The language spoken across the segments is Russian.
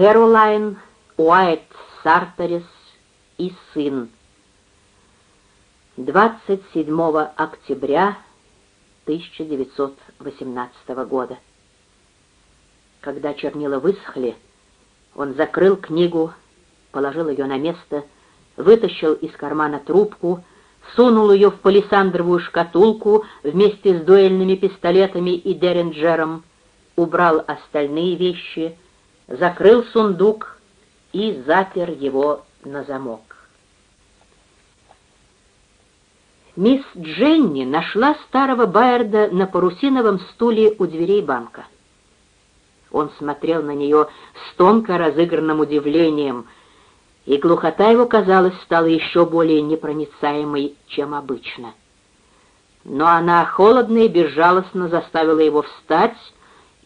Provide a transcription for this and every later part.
Кэролайн Уайт Сарторис и сын. 27 октября 1918 года. Когда чернила высохли, он закрыл книгу, положил ее на место, вытащил из кармана трубку, сунул ее в палисандровую шкатулку вместе с дуэльными пистолетами и деренджером, убрал остальные вещи, закрыл сундук и запер его на замок. Мисс Дженни нашла старого Байерда на парусиновом стуле у дверей банка. Он смотрел на нее с тонко разыгранным удивлением, и глухота его, казалось, стала еще более непроницаемой, чем обычно. Но она холодно и безжалостно заставила его встать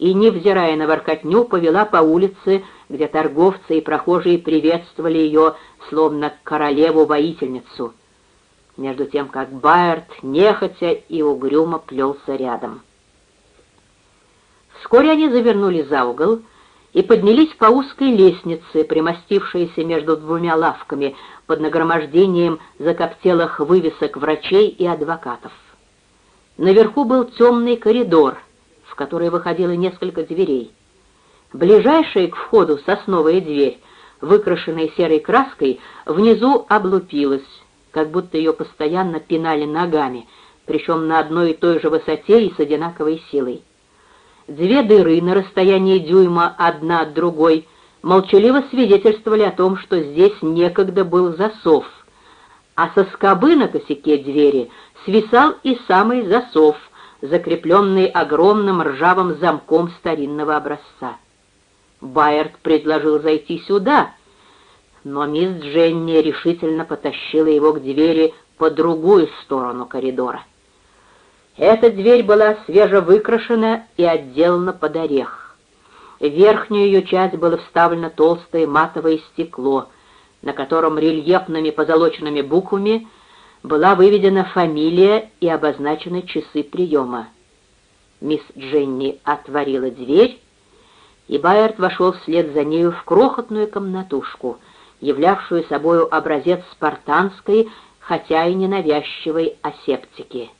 и, невзирая на воркотню, повела по улице, где торговцы и прохожие приветствовали ее, словно королеву-воительницу, между тем как Байерт нехотя и угрюмо плелся рядом. Вскоре они завернули за угол и поднялись по узкой лестнице, примостившейся между двумя лавками под нагромождением закоптелых вывесок врачей и адвокатов. Наверху был темный коридор, в который выходило несколько дверей. Ближайшая к входу сосновая дверь, выкрашенная серой краской, внизу облупилась, как будто ее постоянно пинали ногами, причем на одной и той же высоте и с одинаковой силой. Две дыры на расстоянии дюйма одна от другой молчаливо свидетельствовали о том, что здесь некогда был засов, а со скобы на косяке двери свисал и самый засов, закрепленный огромным ржавым замком старинного образца. Байерт предложил зайти сюда, но мисс Дженни решительно потащила его к двери по другую сторону коридора. Эта дверь была свежевыкрашена и отделана под орех. В верхнюю ее часть было вставлено толстое матовое стекло, на котором рельефными позолоченными буквами была выведена фамилия и обозначены часы приема. Мисс Дженни отворила дверь, и Байерт вошел вслед за нею в крохотную комнатушку, являвшую собою образец спартанской, хотя и ненавязчивой асептики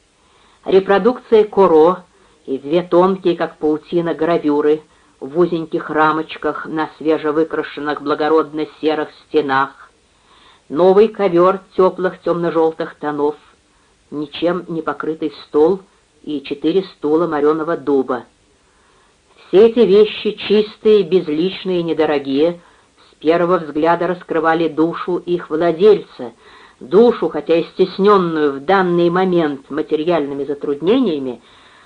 репродукция Коро и две тонкие, как паутина, гравюры в узеньких рамочках на свежевыкрашенных благородно-серых стенах, новый ковер теплых темно-желтых тонов, ничем не покрытый стол и четыре стула мореного дуба. Все эти вещи, чистые, безличные недорогие, с первого взгляда раскрывали душу их владельца — душу, хотя и стесненную в данный момент материальными затруднениями,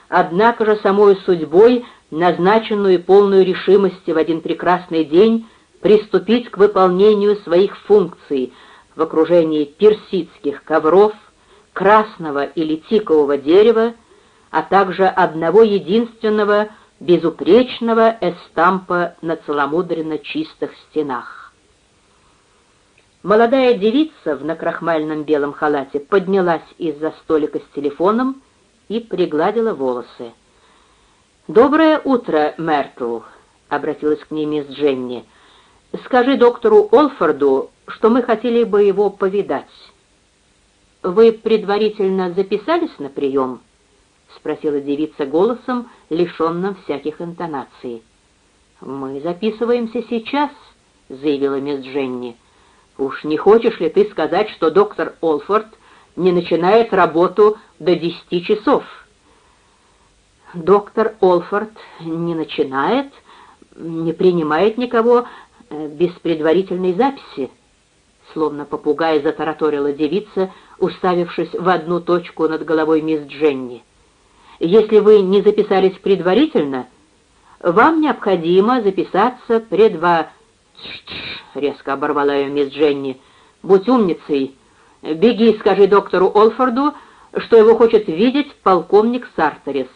однако же самой судьбой, назначенную и полную решимости в один прекрасный день приступить к выполнению своих функций в окружении персидских ковров, красного или тикового дерева, а также одного единственного безупречного эстампа на целомудренно чистых стенах. Молодая девица в накрахмальном белом халате поднялась из-за столика с телефоном и пригладила волосы. «Доброе утро, Мертл», — обратилась к ней мисс Дженни. «Скажи доктору Олфорду, что мы хотели бы его повидать». «Вы предварительно записались на прием?» — спросила девица голосом, лишенным всяких интонаций. «Мы записываемся сейчас», — заявила мисс Дженни. Уж не хочешь ли ты сказать, что доктор Олфорд не начинает работу до десяти часов? Доктор Олфорд не начинает, не принимает никого без предварительной записи. Словно попугай затараторила девица, уставившись в одну точку над головой мисс Дженни. Если вы не записались предварительно, вам необходимо записаться предва — резко оборвала ее мисс Дженни. «Будь умницей. Беги и скажи доктору Олфорду, что его хочет видеть полковник Сарторис».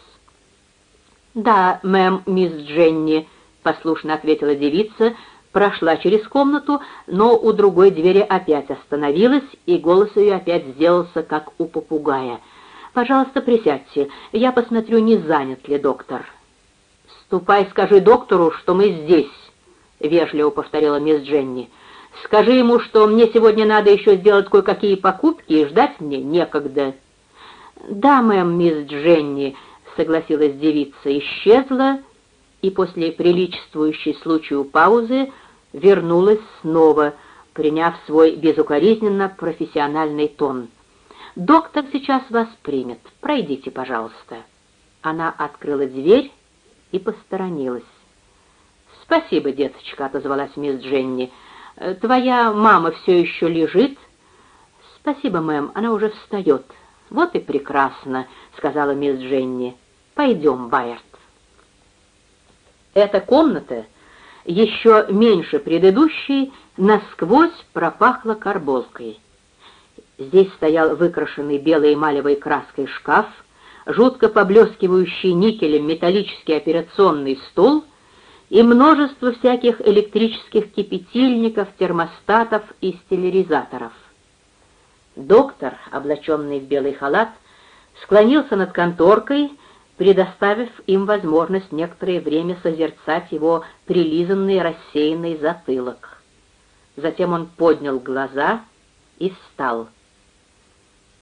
«Да, мэм, мисс Дженни», — послушно ответила девица, прошла через комнату, но у другой двери опять остановилась, и голос ее опять сделался, как у попугая. «Пожалуйста, присядьте, я посмотрю, не занят ли доктор». «Ступай, скажи доктору, что мы здесь», вежливо повторила мисс Дженни. «Скажи ему, что мне сегодня надо еще сделать кое-какие покупки, и ждать мне некогда». «Да, мэм, мисс Дженни», — согласилась девица, исчезла, и после приличествующей случаю паузы вернулась снова, приняв свой безукоризненно профессиональный тон. «Доктор сейчас вас примет. Пройдите, пожалуйста». Она открыла дверь и посторонилась. «Спасибо, деточка», — отозвалась мисс Дженни. «Твоя мама все еще лежит?» «Спасибо, мэм, она уже встает». «Вот и прекрасно», — сказала мисс Дженни. «Пойдем, Байерт». Эта комната, еще меньше предыдущей, насквозь пропахла карболкой. Здесь стоял выкрашенный белой эмалевой краской шкаф, жутко поблескивающий никелем металлический операционный стол и множество всяких электрических кипятильников, термостатов и стиляризаторов. Доктор, облаченный в белый халат, склонился над конторкой, предоставив им возможность некоторое время созерцать его прилизанный рассеянный затылок. Затем он поднял глаза и встал —